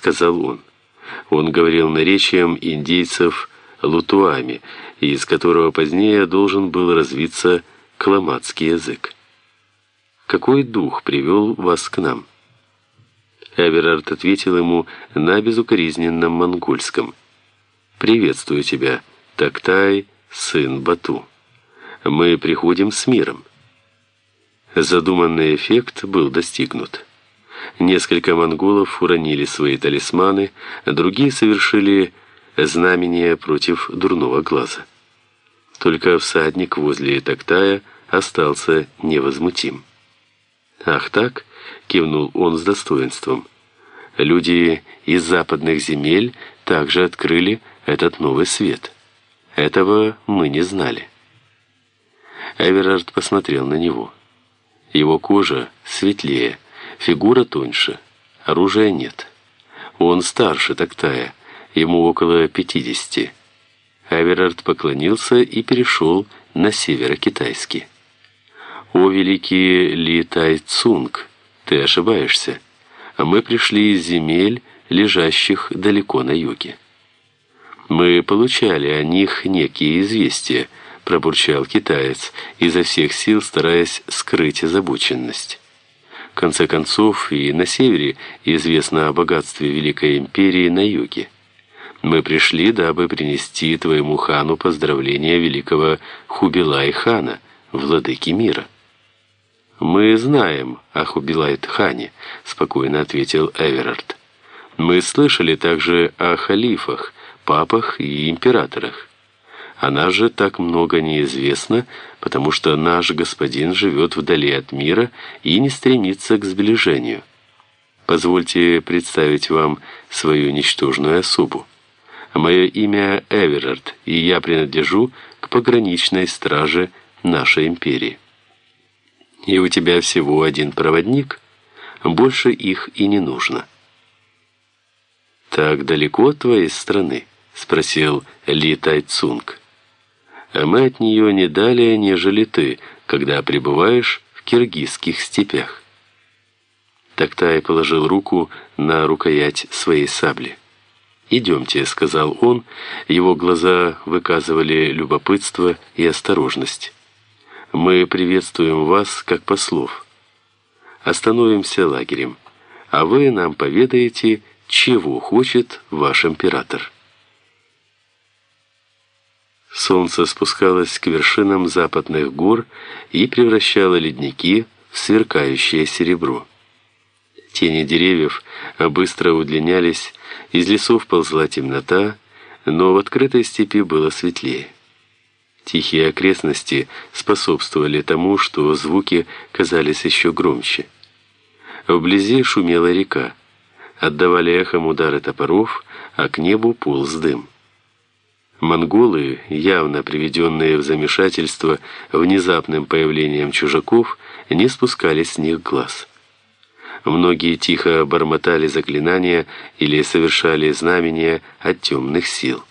сказал он. Он говорил наречием индейцев лутуами, из которого позднее должен был развиться кламадский язык. «Какой дух привел вас к нам?» Эверард ответил ему на безукоризненном монгольском. «Приветствую тебя, Тактай, сын Бату. Мы приходим с миром». Задуманный эффект был достигнут. Несколько монголов уронили свои талисманы, другие совершили знамение против дурного глаза. Только всадник возле Тактая остался невозмутим. «Ах так?» — кивнул он с достоинством. «Люди из западных земель также открыли этот новый свет. Этого мы не знали». Эверард посмотрел на него. Его кожа светлее, фигура тоньше, оружия нет. Он старше Тактая, ему около пятидесяти. Эверард поклонился и перешел на северо-китайский. «О, великий Ли Тай Цунг, ты ошибаешься. Мы пришли из земель, лежащих далеко на юге». «Мы получали о них некие известия», — пробурчал китаец, изо всех сил стараясь скрыть озабоченность. Конце концов, и на севере известно о богатстве Великой Империи на юге. Мы пришли, дабы принести твоему хану поздравления великого Хубилай-хана, владыки мира». «Мы знаем о Хубилайт-хане», — спокойно ответил Эверард. «Мы слышали также о халифах, папах и императорах. О нас же так много неизвестно, потому что наш господин живет вдали от мира и не стремится к сближению. Позвольте представить вам свою ничтожную особу. Мое имя Эверард, и я принадлежу к пограничной страже нашей империи. И у тебя всего один проводник, больше их и не нужно. «Так далеко от твоей страны?» — спросил Ли Тайцунг. «А мы от нее не далее, нежели ты, когда пребываешь в киргизских степях». Тактай положил руку на рукоять своей сабли. «Идемте», — сказал он, его глаза выказывали любопытство и осторожность. «Мы приветствуем вас, как послов. Остановимся лагерем, а вы нам поведаете, чего хочет ваш император». Солнце спускалось к вершинам западных гор и превращало ледники в сверкающее серебро. Тени деревьев быстро удлинялись, из лесов ползла темнота, но в открытой степи было светлее. Тихие окрестности способствовали тому, что звуки казались еще громче. Вблизи шумела река, отдавали эхом удары топоров, а к небу полз дым. Монголы, явно приведенные в замешательство внезапным появлением чужаков, не спускали с них глаз. Многие тихо бормотали заклинания или совершали знамения от темных сил.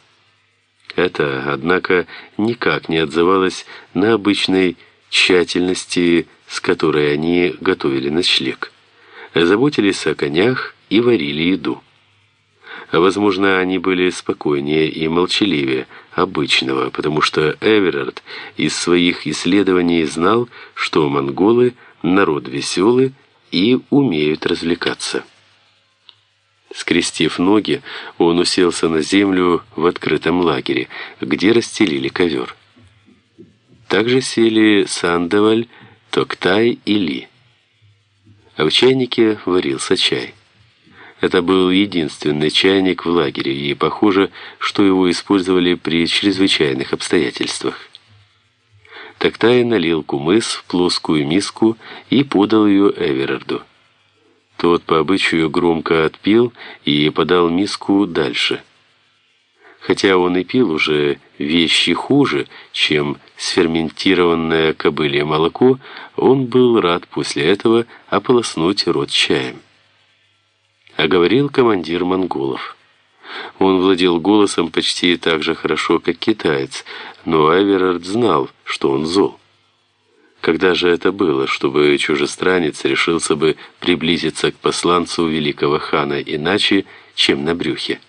Это, однако, никак не отзывалось на обычной тщательности, с которой они готовили ночлег. Заботились о конях и варили еду. Возможно, они были спокойнее и молчаливее обычного, потому что Эверард из своих исследований знал, что монголы – народ веселый, и умеют развлекаться. Скрестив ноги, он уселся на землю в открытом лагере, где расстелили ковер. Также сели Сандаваль, Токтай и Ли. А в чайнике варился чай. Это был единственный чайник в лагере, и похоже, что его использовали при чрезвычайных обстоятельствах. Тактай налил кумыс в плоскую миску и подал ее Эверарду. Тот по обычаю громко отпил и подал миску дальше. Хотя он и пил уже вещи хуже, чем сферментированное кобылье молоко, он был рад после этого ополоснуть рот чаем. А говорил командир монголов. Он владел голосом почти так же хорошо, как китаец, но Эверард знал, что он зол. Когда же это было, чтобы чужестранец решился бы приблизиться к посланцу великого хана иначе, чем на брюхе.